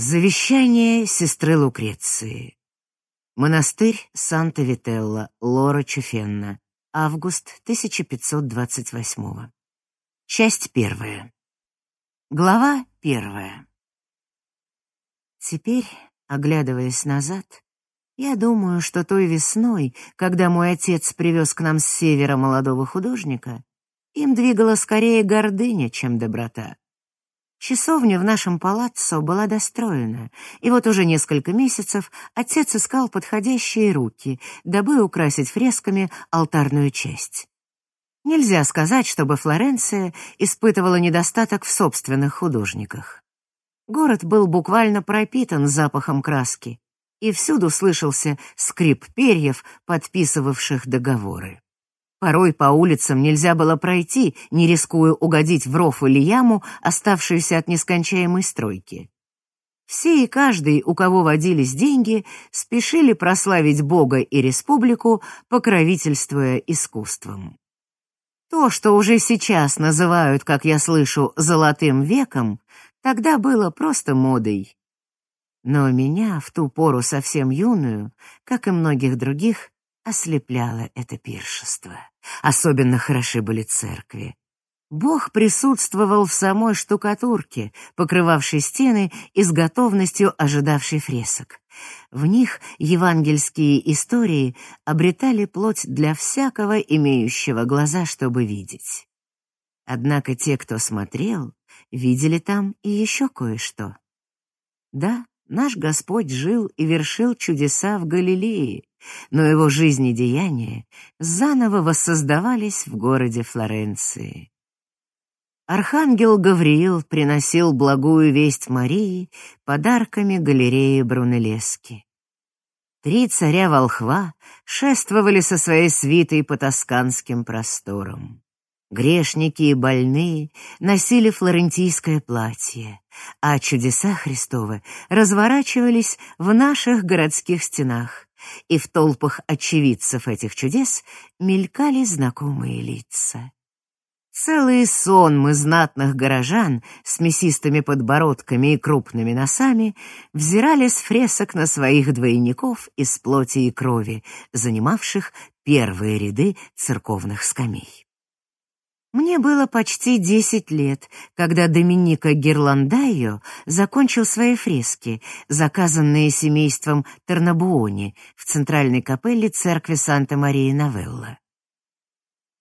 Завещание сестры Лукреции. Монастырь Санта-Вителла, Лора Чуфенна. Август 1528. Часть первая. Глава первая. Теперь, оглядываясь назад, я думаю, что той весной, когда мой отец привез к нам с севера молодого художника, им двигала скорее гордыня, чем доброта. Часовня в нашем палаццо была достроена, и вот уже несколько месяцев отец искал подходящие руки, дабы украсить фресками алтарную часть. Нельзя сказать, чтобы Флоренция испытывала недостаток в собственных художниках. Город был буквально пропитан запахом краски, и всюду слышался скрип перьев, подписывавших договоры. Порой по улицам нельзя было пройти, не рискуя угодить в ров или яму, оставшуюся от нескончаемой стройки. Все и каждый, у кого водились деньги, спешили прославить Бога и республику, покровительствуя искусством. То, что уже сейчас называют, как я слышу, «золотым веком», тогда было просто модой. Но меня, в ту пору совсем юную, как и многих других, ослепляло это пиршество. Особенно хороши были церкви. Бог присутствовал в самой штукатурке, покрывавшей стены и с готовностью ожидавшей фресок. В них евангельские истории обретали плоть для всякого, имеющего глаза, чтобы видеть. Однако те, кто смотрел, видели там и еще кое-что. Да, наш Господь жил и вершил чудеса в Галилее, но его жизнедеяния заново воссоздавались в городе Флоренции. Архангел Гавриил приносил благую весть Марии подарками галереи Брунеллески. Три царя-волхва шествовали со своей свитой по тосканским просторам. Грешники и больные носили флорентийское платье, а чудеса Христовы разворачивались в наших городских стенах, и в толпах очевидцев этих чудес мелькали знакомые лица. Целый сон мы знатных горожан с мясистыми подбородками и крупными носами взирали с фресок на своих двойников из плоти и крови, занимавших первые ряды церковных скамей. Мне было почти десять лет, когда Доминика Герландайо закончил свои фрески, заказанные семейством Тернабуони в центральной капелле церкви Санта-Мария-Новелла.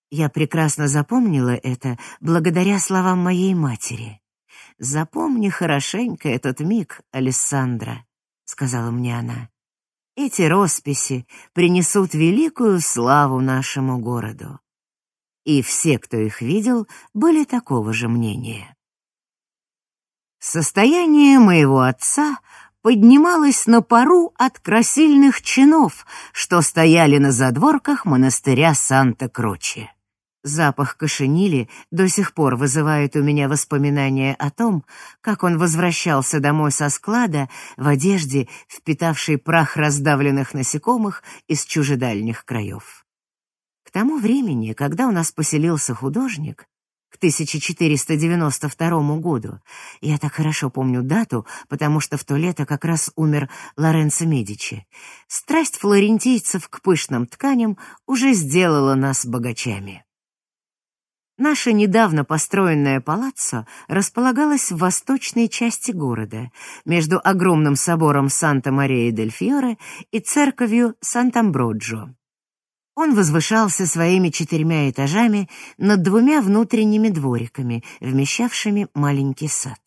Я прекрасно запомнила это благодаря словам моей матери. «Запомни хорошенько этот миг, Алессандра», — сказала мне она. «Эти росписи принесут великую славу нашему городу» и все, кто их видел, были такого же мнения. Состояние моего отца поднималось на пару от красильных чинов, что стояли на задворках монастыря Санта-Кроче. Запах кошенили до сих пор вызывает у меня воспоминания о том, как он возвращался домой со склада в одежде, впитавшей прах раздавленных насекомых из чужедальних краев. К тому времени, когда у нас поселился художник, к 1492 году, я так хорошо помню дату, потому что в то лето как раз умер Лоренцо Медичи, страсть флорентийцев к пышным тканям уже сделала нас богачами. Наше недавно построенное палаццо располагалось в восточной части города, между огромным собором Санта-Мария-дель-Фьоре и церковью Сант'Амброджо. Он возвышался своими четырьмя этажами над двумя внутренними двориками, вмещавшими маленький сад.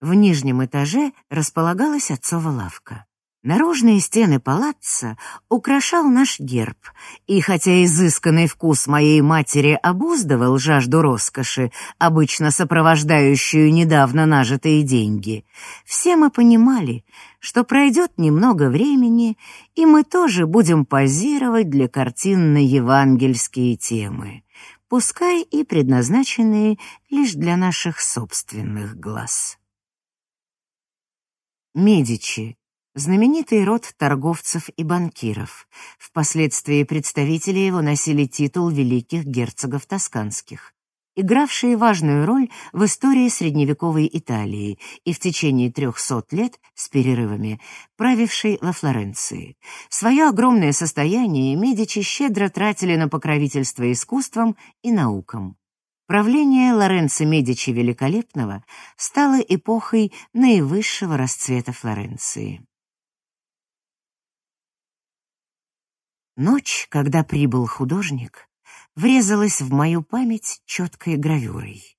В нижнем этаже располагалась отцова лавка. Наружные стены палаца украшал наш герб, и хотя изысканный вкус моей матери обуздывал жажду роскоши, обычно сопровождающую недавно нажитые деньги, все мы понимали, что пройдет немного времени, и мы тоже будем позировать для картин на евангельские темы, пускай и предназначенные лишь для наших собственных глаз. Медичи Знаменитый род торговцев и банкиров. Впоследствии представители его носили титул великих герцогов тосканских. игравшие важную роль в истории средневековой Италии и в течение трехсот лет с перерывами правившей во Флоренции. Свое огромное состояние Медичи щедро тратили на покровительство искусствам и наукам. Правление Лоренцо Медичи Великолепного стало эпохой наивысшего расцвета Флоренции. Ночь, когда прибыл художник, врезалась в мою память четкой гравюрой.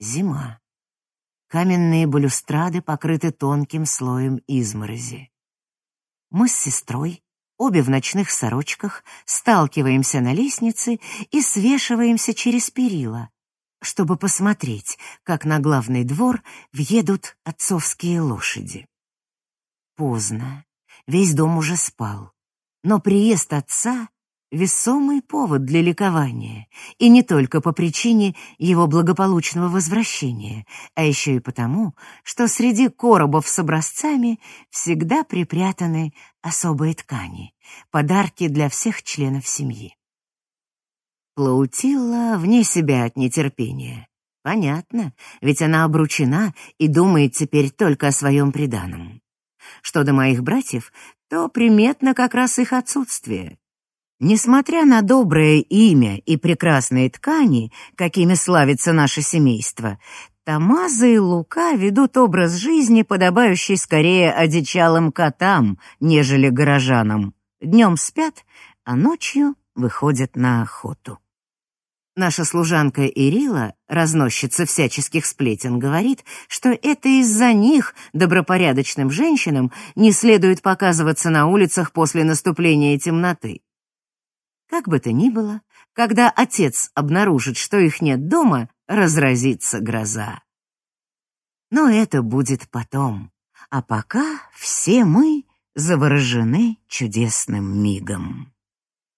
Зима. Каменные балюстрады покрыты тонким слоем изморози. Мы с сестрой Обе в ночных сорочках сталкиваемся на лестнице и свешиваемся через перила, чтобы посмотреть, как на главный двор въедут отцовские лошади. Поздно, весь дом уже спал, но приезд отца весомый повод для ликования, и не только по причине его благополучного возвращения, а еще и потому, что среди коробов с образцами всегда припрятаны особые ткани, подарки для всех членов семьи. Плаутилла вне себя от нетерпения. Понятно, ведь она обручена и думает теперь только о своем приданом. Что до моих братьев, то приметно как раз их отсутствие. Несмотря на доброе имя и прекрасные ткани, какими славится наше семейство, Тамаза и Лука ведут образ жизни, подобающий скорее одичалым котам, нежели горожанам. Днем спят, а ночью выходят на охоту. Наша служанка Ирила, разносчица всяческих сплетен, говорит, что это из-за них добропорядочным женщинам не следует показываться на улицах после наступления темноты. Как бы то ни было, когда отец обнаружит, что их нет дома, разразится гроза. Но это будет потом, а пока все мы заворожены чудесным мигом.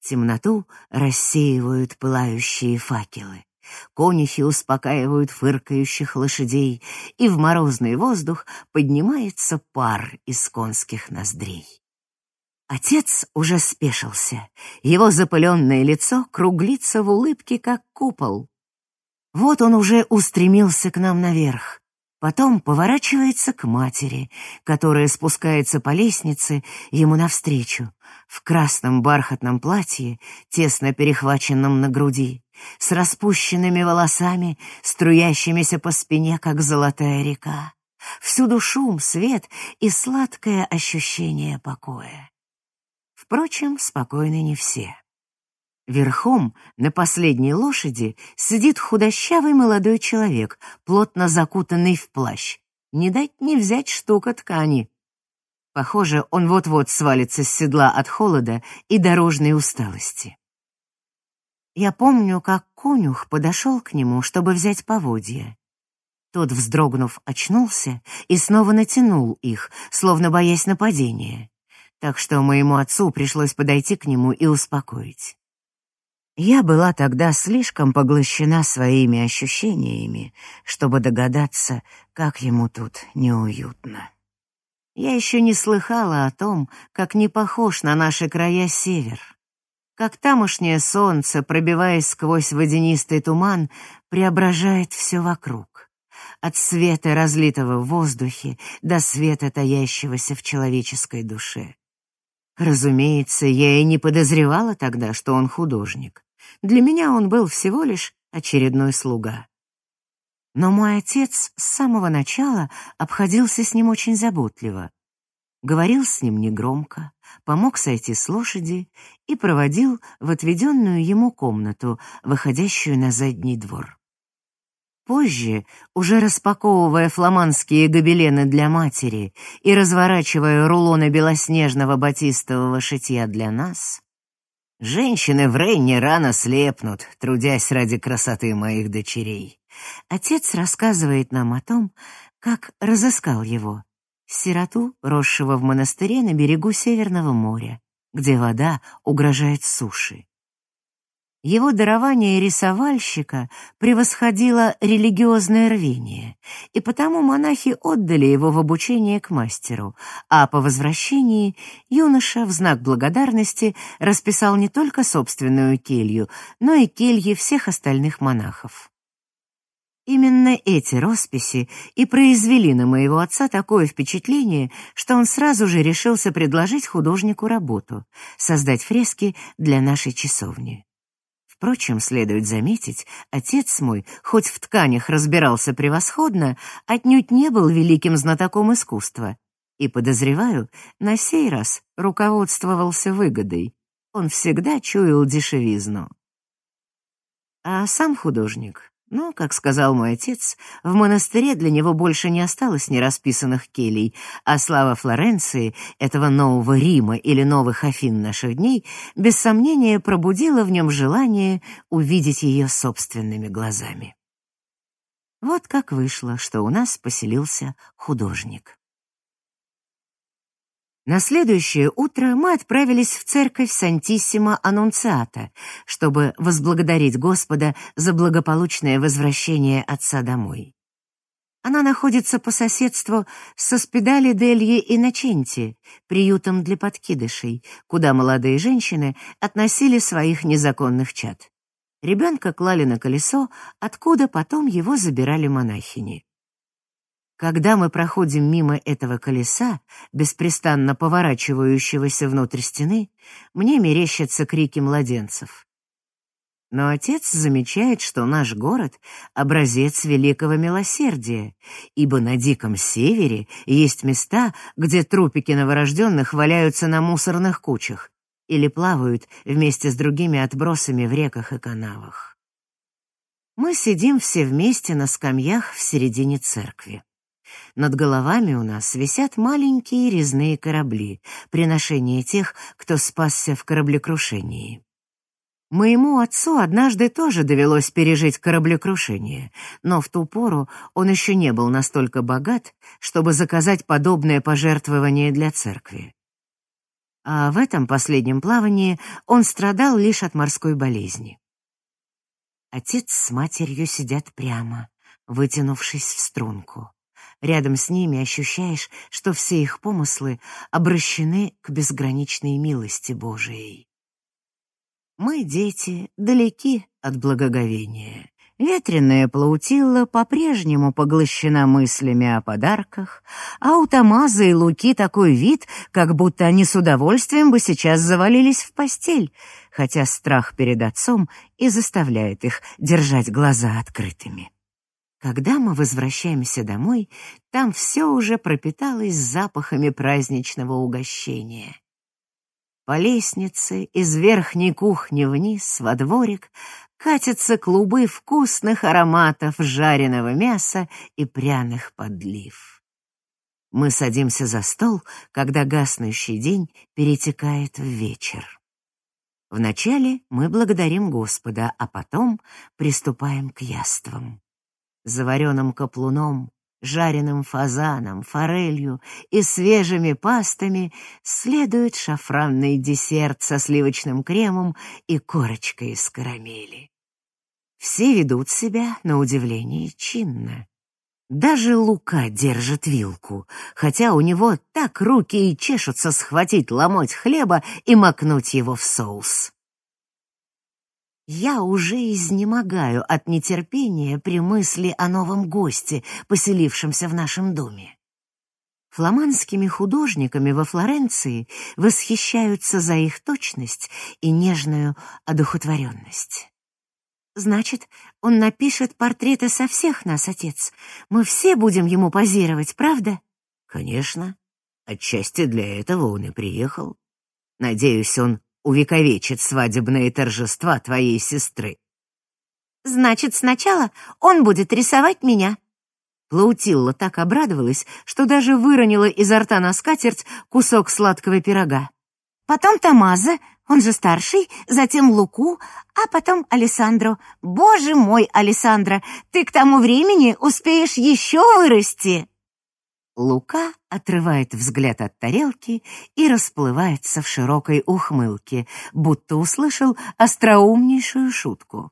Темноту рассеивают пылающие факелы. Конюхи успокаивают фыркающих лошадей, и в морозный воздух поднимается пар из конских ноздрей. Отец уже спешился. Его запыленное лицо круглится в улыбке, как купол. Вот он уже устремился к нам наверх. Потом поворачивается к матери, которая спускается по лестнице ему навстречу, в красном бархатном платье, тесно перехваченном на груди, с распущенными волосами, струящимися по спине, как золотая река. Всюду шум, свет и сладкое ощущение покоя. Впрочем, спокойны не все. Верхом на последней лошади сидит худощавый молодой человек, плотно закутанный в плащ. Не дать не взять штука ткани. Похоже, он вот-вот свалится с седла от холода и дорожной усталости. Я помню, как конюх подошел к нему, чтобы взять поводья. Тот, вздрогнув, очнулся и снова натянул их, словно боясь нападения так что моему отцу пришлось подойти к нему и успокоить. Я была тогда слишком поглощена своими ощущениями, чтобы догадаться, как ему тут неуютно. Я еще не слыхала о том, как не похож на наши края север, как тамошнее солнце, пробиваясь сквозь водянистый туман, преображает все вокруг, от света, разлитого в воздухе, до света, таящегося в человеческой душе. Разумеется, я и не подозревала тогда, что он художник. Для меня он был всего лишь очередной слуга. Но мой отец с самого начала обходился с ним очень заботливо. Говорил с ним негромко, помог сойти с лошади и проводил в отведенную ему комнату, выходящую на задний двор. Позже, уже распаковывая фламандские гобелены для матери и разворачивая рулоны белоснежного батистового шитья для нас, женщины в Рейне рано слепнут, трудясь ради красоты моих дочерей. Отец рассказывает нам о том, как разыскал его, сироту, росшего в монастыре на берегу Северного моря, где вода угрожает суше. Его дарование рисовальщика превосходило религиозное рвение, и потому монахи отдали его в обучение к мастеру, а по возвращении юноша в знак благодарности расписал не только собственную келью, но и кельи всех остальных монахов. Именно эти росписи и произвели на моего отца такое впечатление, что он сразу же решился предложить художнику работу — создать фрески для нашей часовни. Впрочем, следует заметить, отец мой, хоть в тканях разбирался превосходно, отнюдь не был великим знатоком искусства. И, подозреваю, на сей раз руководствовался выгодой. Он всегда чуял дешевизну. А сам художник но, как сказал мой отец, в монастыре для него больше не осталось нерасписанных келей, а слава Флоренции, этого нового Рима или новых Афин наших дней, без сомнения пробудила в нем желание увидеть ее собственными глазами. Вот как вышло, что у нас поселился художник. На следующее утро мы отправились в церковь Сантиссима Аннунциата, чтобы возблагодарить Господа за благополучное возвращение отца домой. Она находится по соседству со Спидали Дельи и Наченти, приютом для подкидышей, куда молодые женщины относили своих незаконных чад. Ребенка клали на колесо, откуда потом его забирали монахини. Когда мы проходим мимо этого колеса, беспрестанно поворачивающегося внутрь стены, мне мерещатся крики младенцев. Но отец замечает, что наш город — образец великого милосердия, ибо на Диком Севере есть места, где трупики новорожденных валяются на мусорных кучах или плавают вместе с другими отбросами в реках и канавах. Мы сидим все вместе на скамьях в середине церкви. Над головами у нас висят маленькие резные корабли, приношение тех, кто спасся в кораблекрушении. Моему отцу однажды тоже довелось пережить кораблекрушение, но в ту пору он еще не был настолько богат, чтобы заказать подобное пожертвование для церкви. А в этом последнем плавании он страдал лишь от морской болезни. Отец с матерью сидят прямо, вытянувшись в струнку. Рядом с ними ощущаешь, что все их помыслы обращены к безграничной милости Божией. Мы, дети, далеки от благоговения. Ветреная Плаутилла по-прежнему поглощена мыслями о подарках, а у Тамаза и Луки такой вид, как будто они с удовольствием бы сейчас завалились в постель, хотя страх перед отцом и заставляет их держать глаза открытыми. Когда мы возвращаемся домой, там все уже пропиталось запахами праздничного угощения. По лестнице из верхней кухни вниз, во дворик, катятся клубы вкусных ароматов жареного мяса и пряных подлив. Мы садимся за стол, когда гаснущий день перетекает в вечер. Вначале мы благодарим Господа, а потом приступаем к яствам заваренным каплуном, жареным фазаном, форелью и свежими пастами следует шафранный десерт со сливочным кремом и корочкой из карамели. Все ведут себя, на удивление, чинно. Даже Лука держит вилку, хотя у него так руки и чешутся схватить ломоть хлеба и макнуть его в соус. Я уже изнемогаю от нетерпения при мысли о новом госте, поселившемся в нашем доме. Фламандскими художниками во Флоренции восхищаются за их точность и нежную одухотворенность. Значит, он напишет портреты со всех нас, отец. Мы все будем ему позировать, правда? Конечно. Отчасти для этого он и приехал. Надеюсь, он увековечит свадебные торжества твоей сестры. Значит, сначала он будет рисовать меня. Плаутилла так обрадовалась, что даже выронила изо рта на скатерть кусок сладкого пирога. Потом Тамаза, он же старший, затем Луку, а потом Алессандро. Боже мой, Алессандро, ты к тому времени успеешь еще вырасти. Лука отрывает взгляд от тарелки и расплывается в широкой ухмылке, будто услышал остроумнейшую шутку.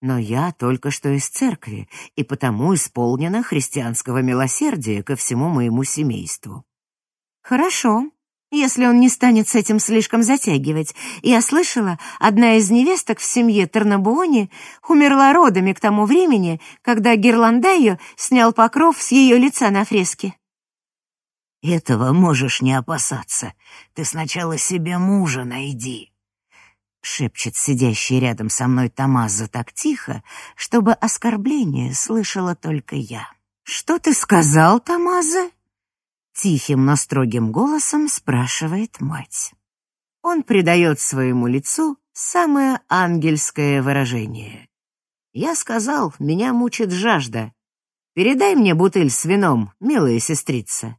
Но я только что из церкви, и потому исполнена христианского милосердия ко всему моему семейству. Хорошо, если он не станет с этим слишком затягивать. Я слышала, одна из невесток в семье Тарнабуони умерла родами к тому времени, когда Герландайо снял покров с ее лица на фреске. «Этого можешь не опасаться. Ты сначала себе мужа найди», — шепчет сидящий рядом со мной Тамаза так тихо, чтобы оскорбление слышала только я. «Что ты сказал, Тамаза?» Тихим, но строгим голосом спрашивает мать. Он придает своему лицу самое ангельское выражение. «Я сказал, меня мучит жажда. Передай мне бутыль с вином, милая сестрица».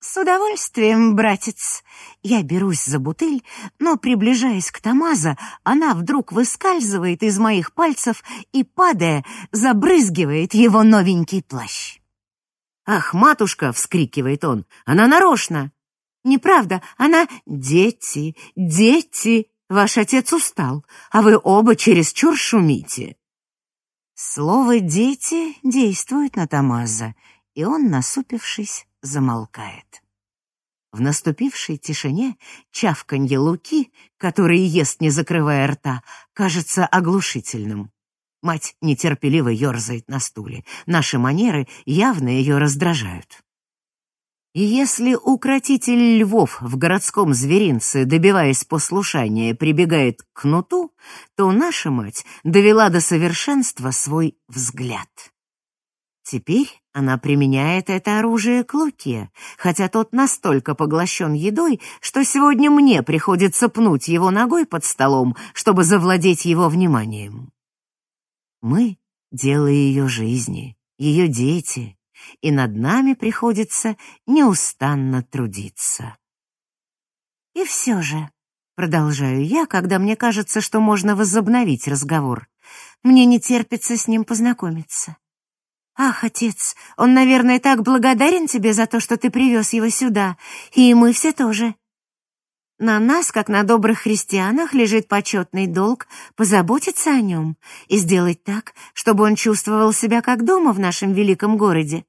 «С удовольствием, братец». Я берусь за бутыль, но, приближаясь к Тамаза, она вдруг выскальзывает из моих пальцев и, падая, забрызгивает его новенький плащ. «Ах, матушка!» — вскрикивает он. «Она нарочно!» «Неправда, она... Дети, дети! Ваш отец устал, а вы оба чересчур шумите!» Слово «дети» действует на Тамаза, и он, насупившись, замолкает. В наступившей тишине чавканье Луки, который ест, не закрывая рта, кажется оглушительным. Мать нетерпеливо ерзает на стуле. Наши манеры явно ее раздражают. Если укротитель львов в городском зверинце, добиваясь послушания, прибегает к кнуту, то наша мать довела до совершенства свой взгляд. Теперь она применяет это оружие к Луке, хотя тот настолько поглощен едой, что сегодня мне приходится пнуть его ногой под столом, чтобы завладеть его вниманием. Мы — дело ее жизни, ее дети, и над нами приходится неустанно трудиться. И все же, продолжаю я, когда мне кажется, что можно возобновить разговор, мне не терпится с ним познакомиться. «Ах, отец, он, наверное, так благодарен тебе за то, что ты привез его сюда, и мы все тоже. На нас, как на добрых христианах, лежит почетный долг позаботиться о нем и сделать так, чтобы он чувствовал себя как дома в нашем великом городе.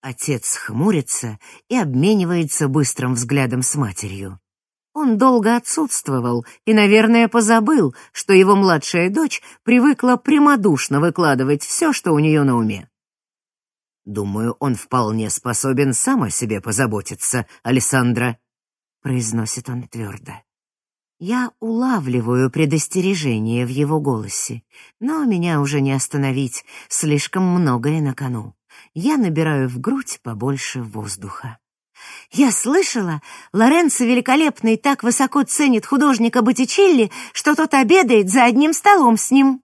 Отец хмурится и обменивается быстрым взглядом с матерью. Он долго отсутствовал и, наверное, позабыл, что его младшая дочь привыкла прямодушно выкладывать все, что у нее на уме. Думаю, он вполне способен сам о себе позаботиться, Александра, произносит он твердо. Я улавливаю предостережение в его голосе, но меня уже не остановить, слишком многое на кону. Я набираю в грудь побольше воздуха. Я слышала, Лоренцо Великолепный так высоко ценит художника Боттичелли, что тот обедает за одним столом с ним.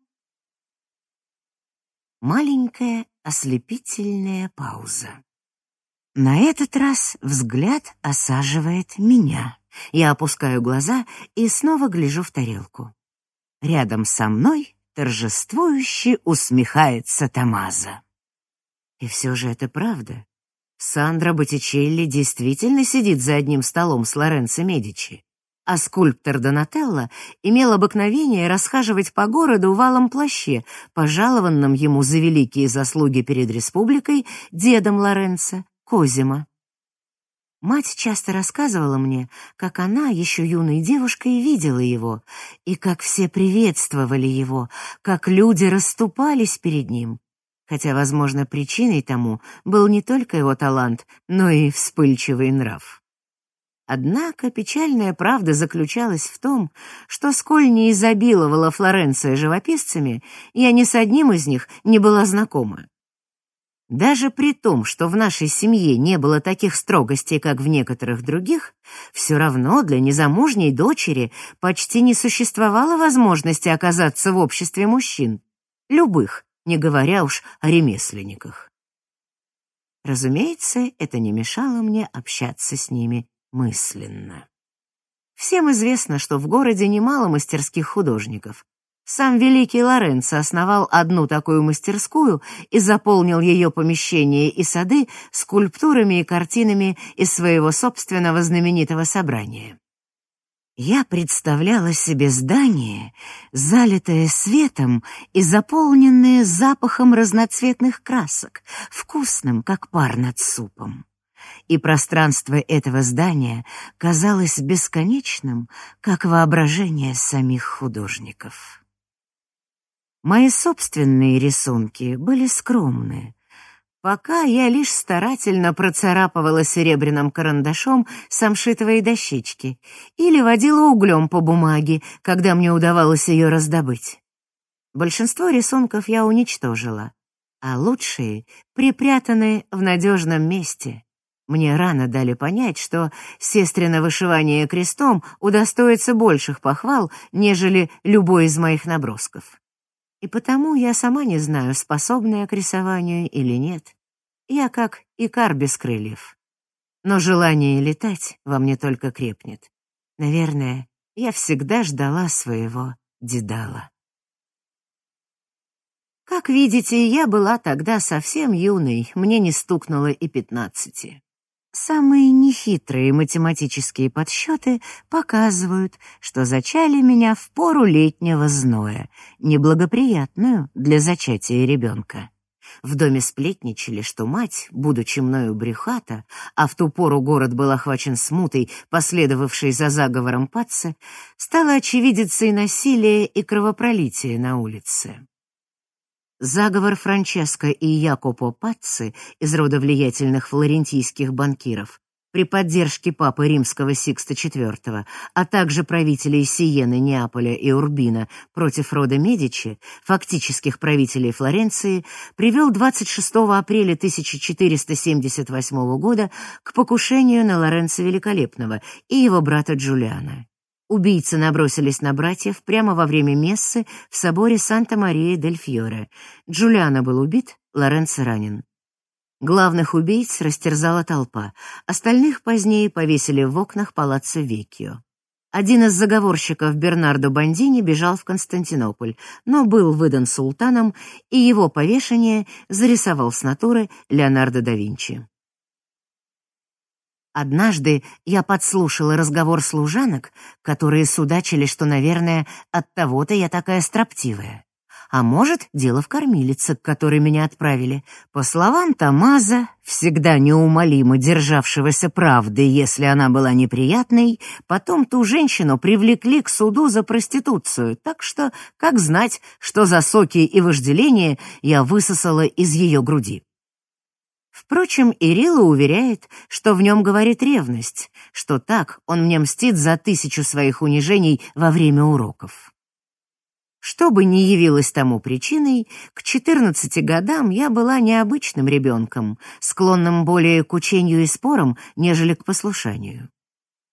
Маленькая ослепительная пауза. На этот раз взгляд осаживает меня. Я опускаю глаза и снова гляжу в тарелку. Рядом со мной торжествующе усмехается Тамаза. И все же это правда. Сандра Боттичелли действительно сидит за одним столом с Лоренцо Медичи, а скульптор Донателло имел обыкновение расхаживать по городу в алом плаще, пожалованном ему за великие заслуги перед республикой дедом Лоренцо, Козима. Мать часто рассказывала мне, как она, еще юной девушкой, видела его, и как все приветствовали его, как люди расступались перед ним. Хотя, возможно, причиной тому был не только его талант, но и вспыльчивый нрав. Однако печальная правда заключалась в том, что сколь не изобиловала Флоренция живописцами, я ни с одним из них не была знакома. Даже при том, что в нашей семье не было таких строгостей, как в некоторых других, все равно для незамужней дочери почти не существовало возможности оказаться в обществе мужчин. Любых, не говоря уж о ремесленниках. Разумеется, это не мешало мне общаться с ними мысленно. Всем известно, что в городе немало мастерских художников, сам великий Лоренцо основал одну такую мастерскую и заполнил ее помещения и сады скульптурами и картинами из своего собственного знаменитого собрания. Я представляла себе здание, залитое светом и заполненное запахом разноцветных красок, вкусным, как пар над супом. и пространство этого здания казалось бесконечным, как воображение самих художников. Мои собственные рисунки были скромные. Пока я лишь старательно процарапывала серебряным карандашом самшитовые дощечки или водила углем по бумаге, когда мне удавалось ее раздобыть. Большинство рисунков я уничтожила, а лучшие припрятаны в надежном месте. Мне рано дали понять, что сестрино вышивание крестом удостоится больших похвал, нежели любой из моих набросков. И потому я сама не знаю, способна я к рисованию или нет. Я как икар без крыльев. Но желание летать во мне только крепнет. Наверное, я всегда ждала своего Дедала. Как видите, я была тогда совсем юной, мне не стукнуло и пятнадцати. Самые нехитрые математические подсчеты показывают, что зачали меня в пору летнего зноя, неблагоприятную для зачатия ребенка. В доме сплетничали, что мать, будучи мною брюхата, а в ту пору город был охвачен смутой, последовавшей за заговором Патце, стала очевидицей насилия и кровопролития на улице. Заговор Франческо и Якопо Пацци из рода влиятельных флорентийских банкиров при поддержке папы римского Сикста IV, а также правителей Сиены, Неаполя и Урбина против рода Медичи, фактических правителей Флоренции, привел 26 апреля 1478 года к покушению на Лоренцо Великолепного и его брата Джулиана. Убийцы набросились на братьев прямо во время мессы в соборе Санта-Мария-дель-Фьоре. Джулиано был убит, Лоренцо ранен. Главных убийц растерзала толпа, остальных позднее повесили в окнах палаццо Веккио. Один из заговорщиков Бернардо Бандини бежал в Константинополь, но был выдан султаном, и его повешение зарисовал с натуры Леонардо да Винчи. Однажды я подслушала разговор служанок, которые судачили, что, наверное, от того-то я такая строптивая. А может, дело в кормилице, к которой меня отправили. По словам Тамаза, всегда неумолимо державшегося правды, если она была неприятной, потом ту женщину привлекли к суду за проституцию, так что как знать, что за соки и вожделение я высосала из ее груди. Впрочем, Ирила уверяет, что в нем говорит ревность, что так он мне мстит за тысячу своих унижений во время уроков. Что бы ни явилось тому причиной, к 14 годам я была необычным ребенком, склонным более к учению и спорам, нежели к послушанию.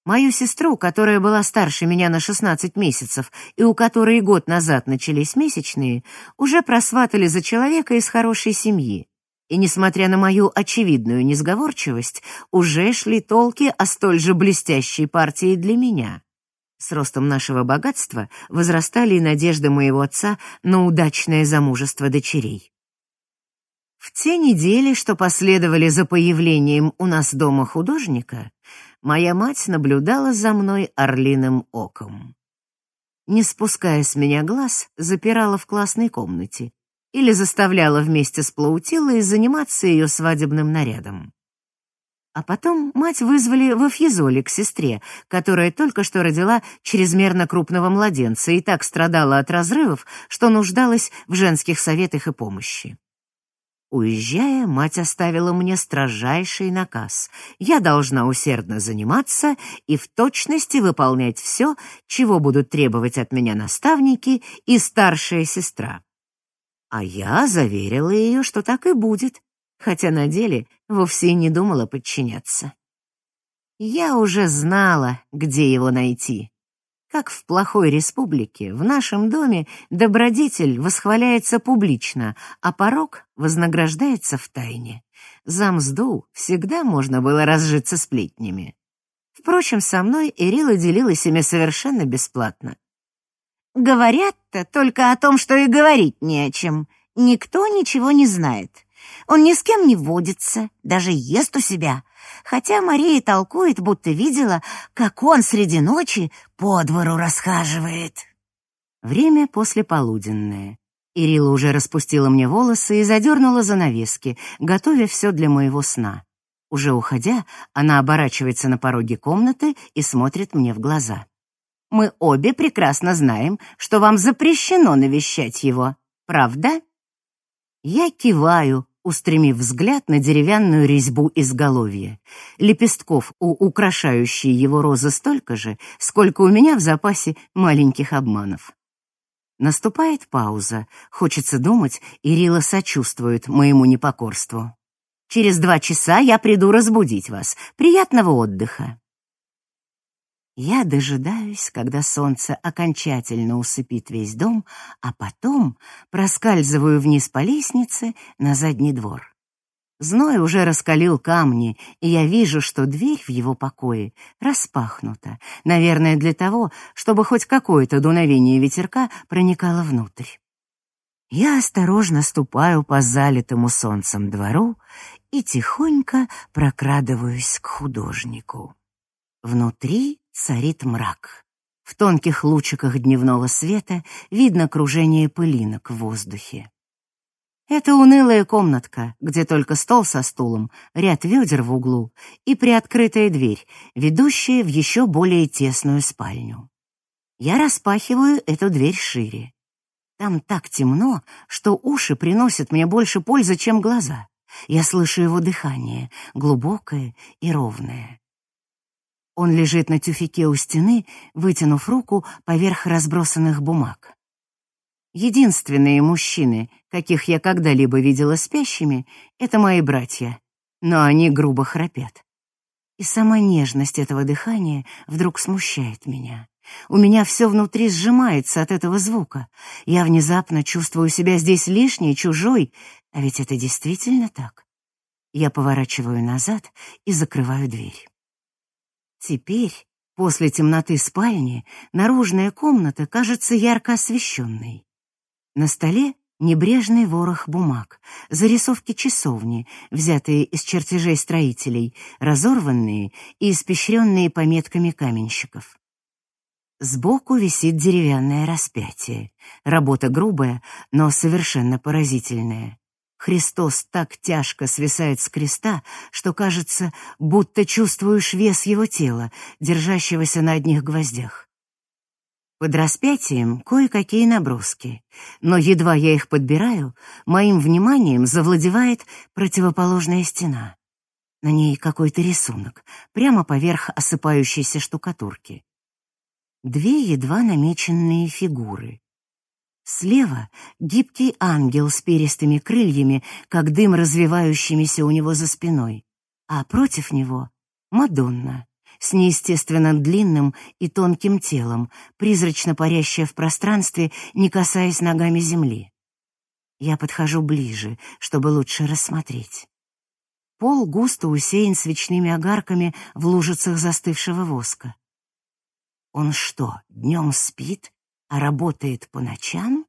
Мою сестру, которая была старше меня на 16 месяцев и у которой год назад начались месячные, уже просватали за человека из хорошей семьи, и, несмотря на мою очевидную несговорчивость, уже шли толки о столь же блестящей партии для меня. С ростом нашего богатства возрастали и надежды моего отца на удачное замужество дочерей. В те недели, что последовали за появлением у нас дома художника, моя мать наблюдала за мной орлиным оком. Не спуская с меня глаз, запирала в классной комнате, или заставляла вместе с Плаутилой заниматься ее свадебным нарядом. А потом мать вызвали в Афьезоле к сестре, которая только что родила чрезмерно крупного младенца и так страдала от разрывов, что нуждалась в женских советах и помощи. Уезжая, мать оставила мне строжайший наказ. Я должна усердно заниматься и в точности выполнять все, чего будут требовать от меня наставники и старшая сестра. А я заверила ее, что так и будет, хотя на деле вовсе не думала подчиняться. Я уже знала, где его найти. Как в плохой республике, в нашем доме добродетель восхваляется публично, а порог вознаграждается в тайне. За мзду всегда можно было разжиться сплетнями. Впрочем, со мной Ирила делилась ими совершенно бесплатно. Говорят-то только о том, что и говорить не о чем. Никто ничего не знает. Он ни с кем не водится, даже ест у себя. Хотя Мария толкует, будто видела, как он среди ночи по двору расхаживает. Время послеполуденное. Ирила уже распустила мне волосы и задернула занавески, готовя все для моего сна. Уже уходя, она оборачивается на пороге комнаты и смотрит мне в глаза. «Мы обе прекрасно знаем, что вам запрещено навещать его, правда?» Я киваю, устремив взгляд на деревянную резьбу изголовья. Лепестков у украшающей его розы столько же, сколько у меня в запасе маленьких обманов. Наступает пауза. Хочется думать, Ирила сочувствует моему непокорству. Через два часа я приду разбудить вас. Приятного отдыха. Я дожидаюсь, когда солнце окончательно усыпит весь дом, а потом проскальзываю вниз по лестнице на задний двор. Зной уже раскалил камни, и я вижу, что дверь в его покое распахнута, наверное, для того, чтобы хоть какое-то дуновение ветерка проникало внутрь. Я осторожно ступаю по залитому солнцем двору и тихонько прокрадываюсь к художнику. Внутри царит мрак. В тонких лучиках дневного света видно кружение пылинок в воздухе. Это унылая комнатка, где только стол со стулом, ряд ведер в углу и приоткрытая дверь, ведущая в еще более тесную спальню. Я распахиваю эту дверь шире. Там так темно, что уши приносят мне больше пользы, чем глаза. Я слышу его дыхание, глубокое и ровное. Он лежит на тюфике у стены, вытянув руку поверх разбросанных бумаг. Единственные мужчины, каких я когда-либо видела спящими, это мои братья, но они грубо храпят. И сама нежность этого дыхания вдруг смущает меня. У меня все внутри сжимается от этого звука. Я внезапно чувствую себя здесь лишней, чужой, а ведь это действительно так. Я поворачиваю назад и закрываю дверь. Теперь, после темноты спальни, наружная комната кажется ярко освещенной. На столе небрежный ворох бумаг, зарисовки часовни, взятые из чертежей строителей, разорванные и испещренные пометками каменщиков. Сбоку висит деревянное распятие. Работа грубая, но совершенно поразительная. Христос так тяжко свисает с креста, что кажется, будто чувствуешь вес его тела, держащегося на одних гвоздях. Под распятием кое-какие наброски, но едва я их подбираю, моим вниманием завладевает противоположная стена. На ней какой-то рисунок, прямо поверх осыпающейся штукатурки две едва намеченные фигуры. Слева гибкий ангел с перистыми крыльями, как дым развивающимися у него за спиной, а против него — Мадонна с неестественно длинным и тонким телом, призрачно парящая в пространстве, не касаясь ногами земли. Я подхожу ближе, чтобы лучше рассмотреть. Пол густо усеян свечными огарками в лужицах застывшего воска. Он что, днем спит, а работает по ночам?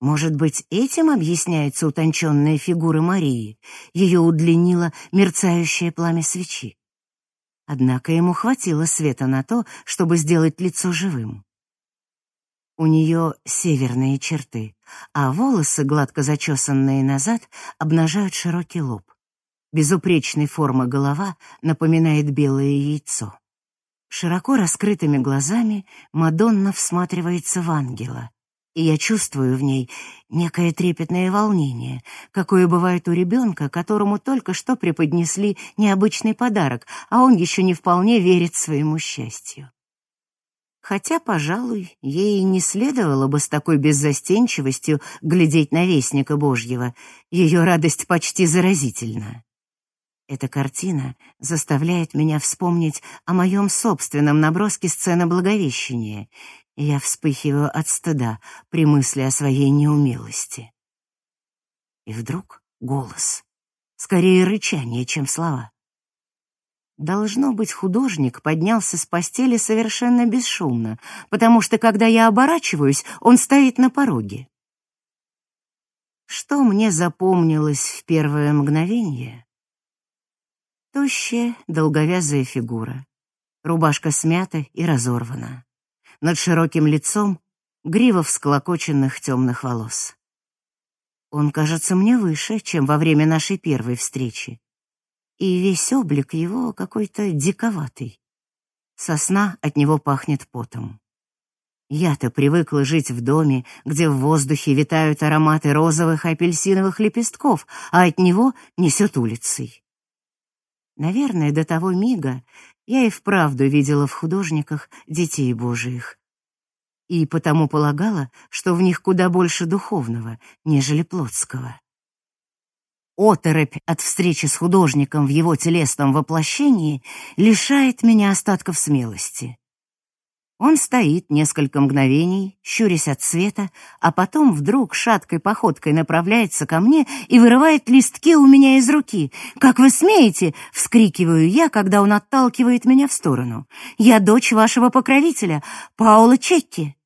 Может быть, этим объясняется утонченная фигура Марии, ее удлинило мерцающее пламя свечи. Однако ему хватило света на то, чтобы сделать лицо живым. У нее северные черты, а волосы, гладко зачесанные назад, обнажают широкий лоб. Безупречной формы голова напоминает белое яйцо. Широко раскрытыми глазами Мадонна всматривается в ангела, и я чувствую в ней некое трепетное волнение, какое бывает у ребенка, которому только что преподнесли необычный подарок, а он еще не вполне верит своему счастью. Хотя, пожалуй, ей не следовало бы с такой беззастенчивостью глядеть на Вестника Божьего, ее радость почти заразительна. Эта картина заставляет меня вспомнить о моем собственном наброске сцены Благовещения, я вспыхиваю от стыда при мысли о своей неумелости. И вдруг голос, скорее рычание, чем слова. Должно быть, художник поднялся с постели совершенно бесшумно, потому что, когда я оборачиваюсь, он стоит на пороге. Что мне запомнилось в первое мгновение? Тощая, долговязая фигура. Рубашка смята и разорвана. Над широким лицом грива всклокоченных темных волос. Он кажется мне выше, чем во время нашей первой встречи. и весь облик его какой-то диковатый. Сосна от него пахнет потом. Я-то привыкла жить в доме, где в воздухе витают ароматы розовых и апельсиновых лепестков, а от него несет улицей. Наверное, до того мига я и вправду видела в художниках детей Божиих. И потому полагала, что в них куда больше духовного, нежели плотского. Оторопь от встречи с художником в его телесном воплощении лишает меня остатков смелости. Он стоит несколько мгновений, щурясь от света, а потом вдруг шаткой походкой направляется ко мне и вырывает листки у меня из руки. «Как вы смеете?» — вскрикиваю я, когда он отталкивает меня в сторону. «Я дочь вашего покровителя, Паула Чекки».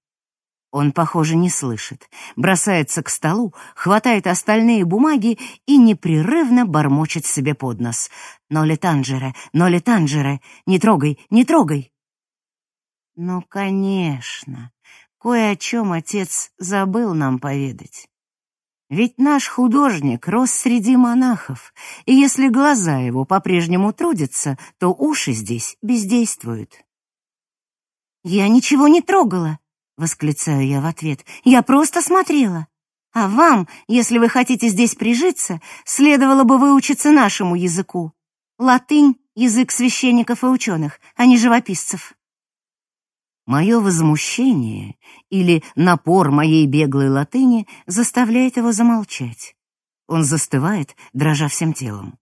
Он, похоже, не слышит, бросается к столу, хватает остальные бумаги и непрерывно бормочет себе под нос. «Ноли танжере, ноли танжере, не трогай, не трогай!» Ну, конечно, кое о чем отец забыл нам поведать. Ведь наш художник рос среди монахов, и если глаза его по-прежнему трудятся, то уши здесь бездействуют. «Я ничего не трогала», — восклицаю я в ответ. «Я просто смотрела. А вам, если вы хотите здесь прижиться, следовало бы выучиться нашему языку. Латынь — язык священников и ученых, а не живописцев». Мое возмущение или напор моей беглой латыни заставляет его замолчать. Он застывает, дрожа всем телом.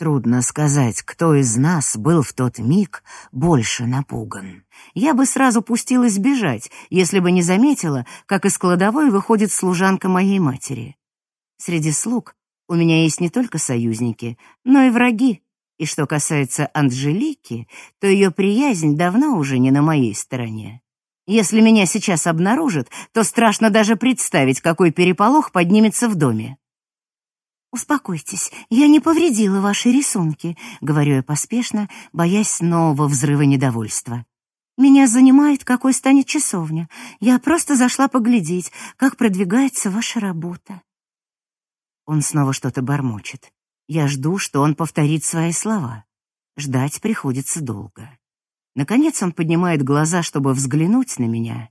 Трудно сказать, кто из нас был в тот миг больше напуган. Я бы сразу пустилась бежать, если бы не заметила, как из кладовой выходит служанка моей матери. Среди слуг у меня есть не только союзники, но и враги, и что касается Анжелики, то ее приязнь давно уже не на моей стороне. Если меня сейчас обнаружат, то страшно даже представить, какой переполох поднимется в доме. «Успокойтесь, я не повредила ваши рисунки», — говорю я поспешно, боясь нового взрыва недовольства. «Меня занимает, какой станет часовня. Я просто зашла поглядеть, как продвигается ваша работа». Он снова что-то бормочет. Я жду, что он повторит свои слова. Ждать приходится долго. Наконец он поднимает глаза, чтобы взглянуть на меня.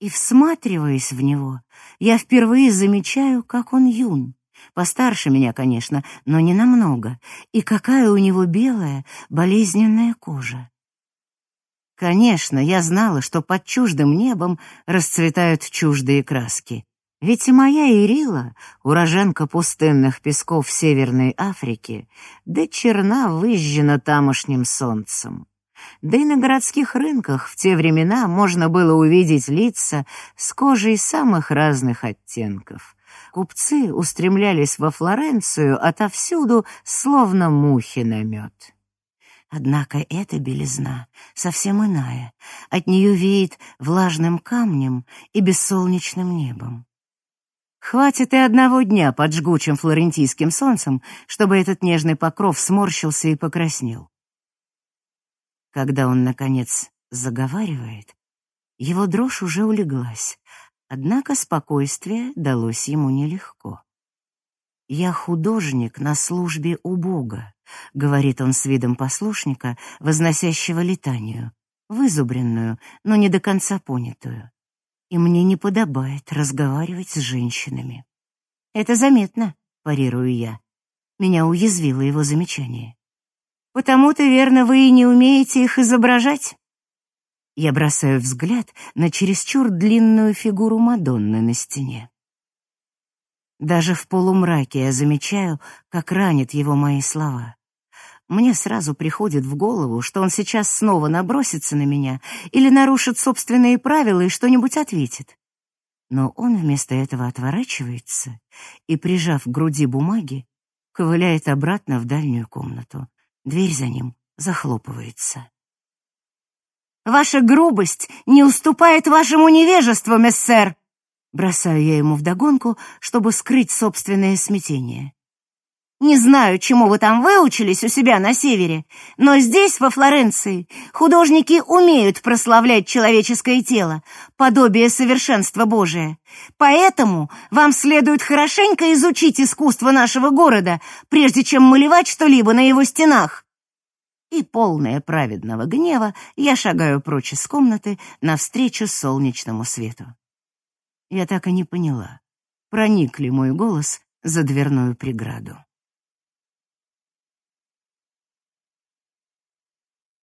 И, всматриваясь в него, я впервые замечаю, как он юн. Постарше меня, конечно, но не намного. И какая у него белая, болезненная кожа. Конечно, я знала, что под чуждым небом расцветают чуждые краски. Ведь и моя Ирила, уроженка пустынных песков Северной Африки, да черна выжжена тамошним солнцем. Да и на городских рынках в те времена можно было увидеть лица с кожей самых разных оттенков. Купцы устремлялись во Флоренцию отовсюду, словно мухи на мед. Однако эта белизна совсем иная. От нее веет влажным камнем и бессолнечным небом. Хватит и одного дня под жгучим флорентийским солнцем, чтобы этот нежный покров сморщился и покраснел. Когда он, наконец, заговаривает, его дрожь уже улеглась, однако спокойствие далось ему нелегко. «Я художник на службе у Бога», — говорит он с видом послушника, возносящего летанию, вызубренную, но не до конца понятую и мне не подобает разговаривать с женщинами. Это заметно, парирую я. Меня уязвило его замечание. Потому-то, верно, вы и не умеете их изображать. Я бросаю взгляд на чересчур длинную фигуру Мадонны на стене. Даже в полумраке я замечаю, как ранят его мои слова. Мне сразу приходит в голову, что он сейчас снова набросится на меня или нарушит собственные правила и что-нибудь ответит. Но он вместо этого отворачивается и, прижав к груди бумаги, ковыляет обратно в дальнюю комнату. Дверь за ним захлопывается. «Ваша грубость не уступает вашему невежеству, мессер!» Бросаю я ему вдогонку, чтобы скрыть собственное смятение. Не знаю, чему вы там выучились у себя на севере, но здесь, во Флоренции, художники умеют прославлять человеческое тело, подобие совершенства Божия. Поэтому вам следует хорошенько изучить искусство нашего города, прежде чем малевать что-либо на его стенах. И полная праведного гнева я шагаю прочь из комнаты навстречу солнечному свету. Я так и не поняла, проник ли мой голос за дверную преграду.